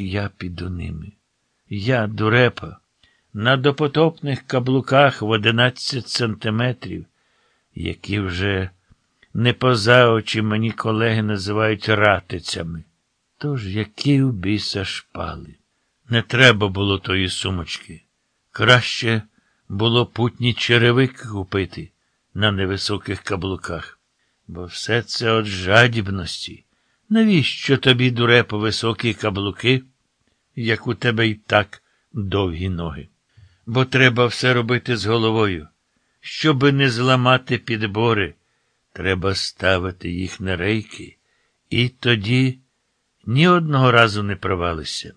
я піду ними. Я, дурепа, на допотопних каблуках в одинадцять сантиметрів, які вже не поза очі мені колеги називають ратицями. Тож які у біса шпали. Не треба було тої сумочки. Краще було путні черевики купити на невисоких каблуках. Бо все це від жадібності. Навіщо тобі, дурепо, високі каблуки, як у тебе й так довгі ноги? Бо треба все робити з головою. Щоби не зламати підбори, треба ставити їх на рейки, і тоді ні одного разу не провалися.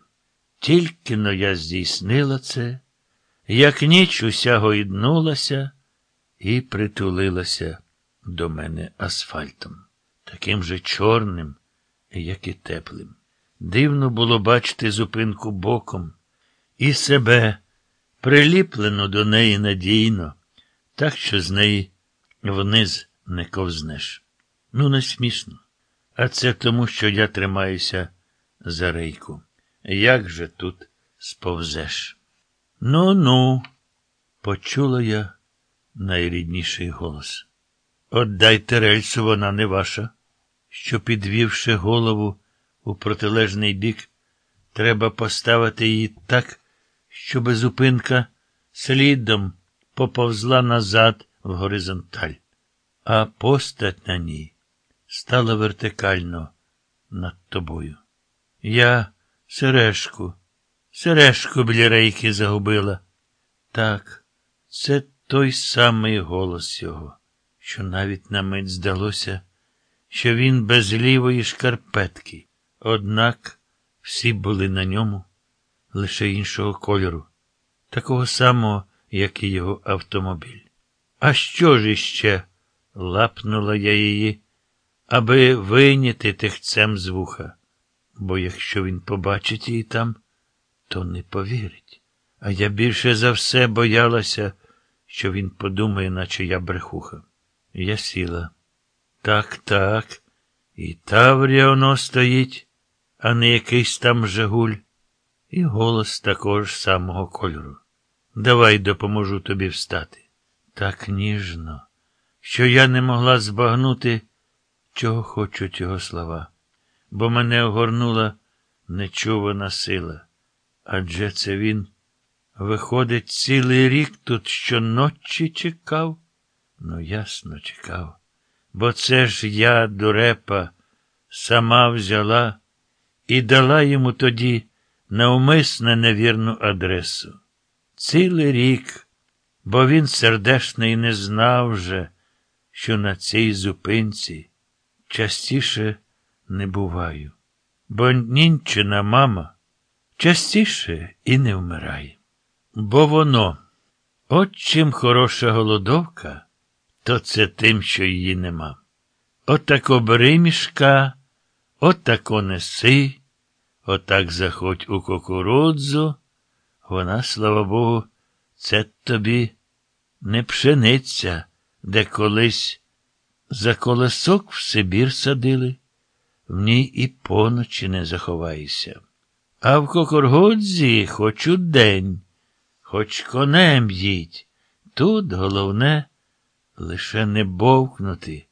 Тільки но я здійснила це, як ніч уся гойднулася і притулилася до мене асфальтом, таким же чорним, як і теплим. Дивно було бачити зупинку боком і себе, приліплену до неї надійно, так що з неї вниз не ковзнеш. Ну, не смішно. А це тому, що я тримаюся за рейку. Як же тут сповзеш? Ну, ну, почула я найрідніший голос. Отдайте рельсу, вона не ваша. Що, підвівши голову у протилежний бік, треба поставити її так, щоб зупинка слідом поповзла назад в горизонталь, а постать на ній стала вертикально над тобою. Я сережку, сережку біля рейки загубила. Так, це той самий голос його, що навіть на мить здалося, що він без лівої шкарпетки. Однак всі були на ньому лише іншого кольору, такого самого, як і його автомобіль. А що ж іще? лапнула я її, аби вийняти тихцем з вуха. Бо якщо він побачить її там, то не повірить. А я більше за все боялася, що він подумає, наче я брехуха. Я сіла. Так, так, і Таврія воно стоїть, а не якийсь там жагуль, і голос такого ж самого кольору. Давай допоможу тобі встати. Так ніжно, що я не могла збагнути, чого хочуть його слова, бо мене огорнула нечувана сила. Адже це він, виходить, цілий рік тут щоночі чекав. Ну, ясно, чекав. Бо це ж я, дурепа, сама взяла і дала йому тоді навмисне невірну адресу. Цілий рік, бо він сердешний не знав вже, що на цій зупинці частіше не буваю, бо нінчина мама частіше і не вмирає. Бо воно, от чим хороша голодовка, то це тим, що її нема. Отако бери мішка, отако неси, отак заходь у кукурудзу. Вона, слава Богу, це тобі не пшениця, де колись за колесок в Сибір садили, в ній і поночі не заховаєшся. А в кокоргодзі хоч у день, хоч конем їдь. Тут головне лише не бовкнути,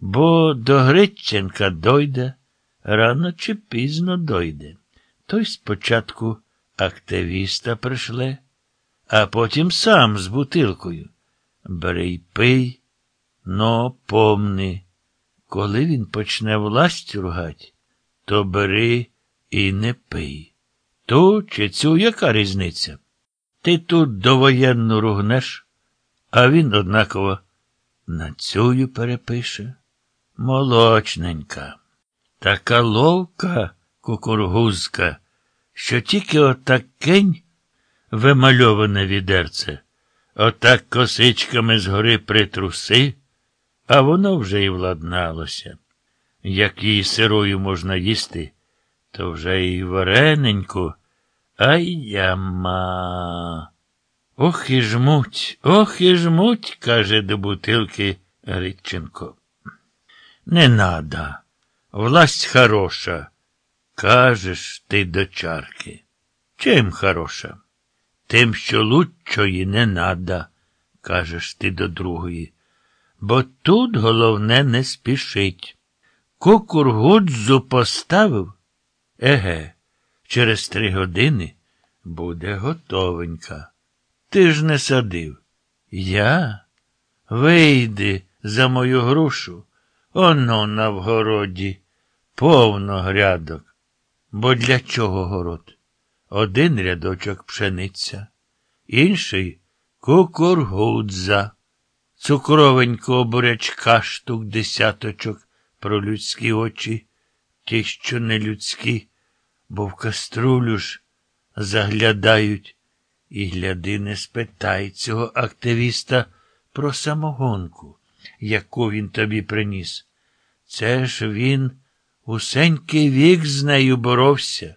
бо до Греченка дойде, рано чи пізно дойде. Той спочатку активіста пришле, а потім сам з бутилкою. Бери й пий, но помни, коли він почне власть ругать, то бери і не пий. Ту чи цю яка різниця? Ти тут довоєнну ругнеш, а він однаково на цю перепише. Молочненька. Така ловка кукургузка, що тільки отакень вимальоване відерце, отак косичками згори притруси, а воно вже й владналося. Як її сирою можна їсти, то вже й варененьку, ай яма. Ох і жмуть, ох і жмуть, каже до бутилки Гритченко. Не надо. Власть хороша. Кажеш ти до чарки. Чим хороша? Тим, що лучшої не надо, кажеш ти до другої. Бо тут головне не спішить. Кукургудзу поставив? Еге, через три години буде готовенька. Ти ж не садив. Я? Вийди за мою грушу. Оно на вгороді, повно грядок. Бо для чого город? Один рядочок пшениця, інший кукургудза, цукровенького бурячка штук десяточок про людські очі, ті, що не людські, бо в каструлю ж заглядають. І гляди, не спитай цього активіста про самогонку, яку він тобі приніс. Це ж він усенький вік з нею боровся.